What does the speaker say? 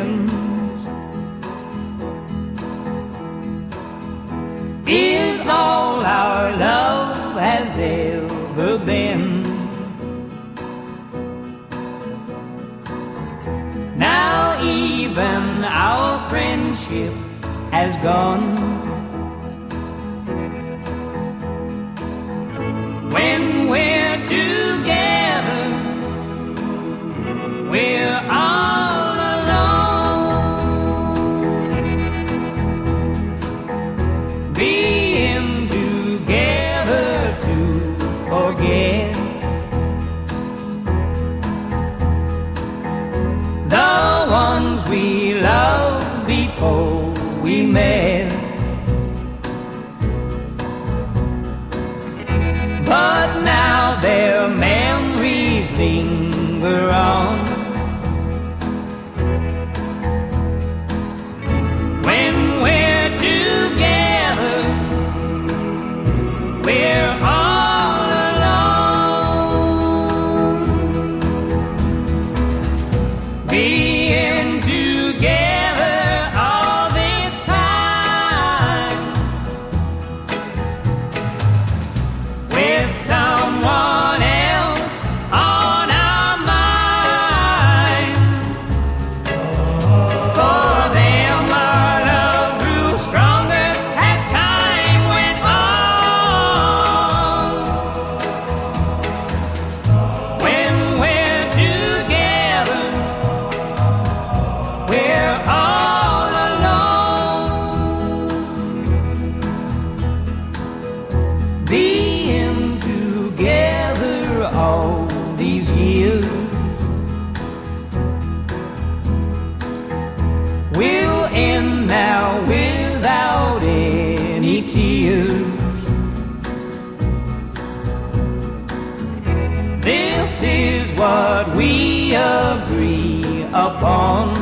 friends is all our love has ever been. Now even our friendship has gone. Ones we loved before we met. But now their memories linger on. When we're together, we're all alone. Being these years will end now without any tears. This is what we agree upon.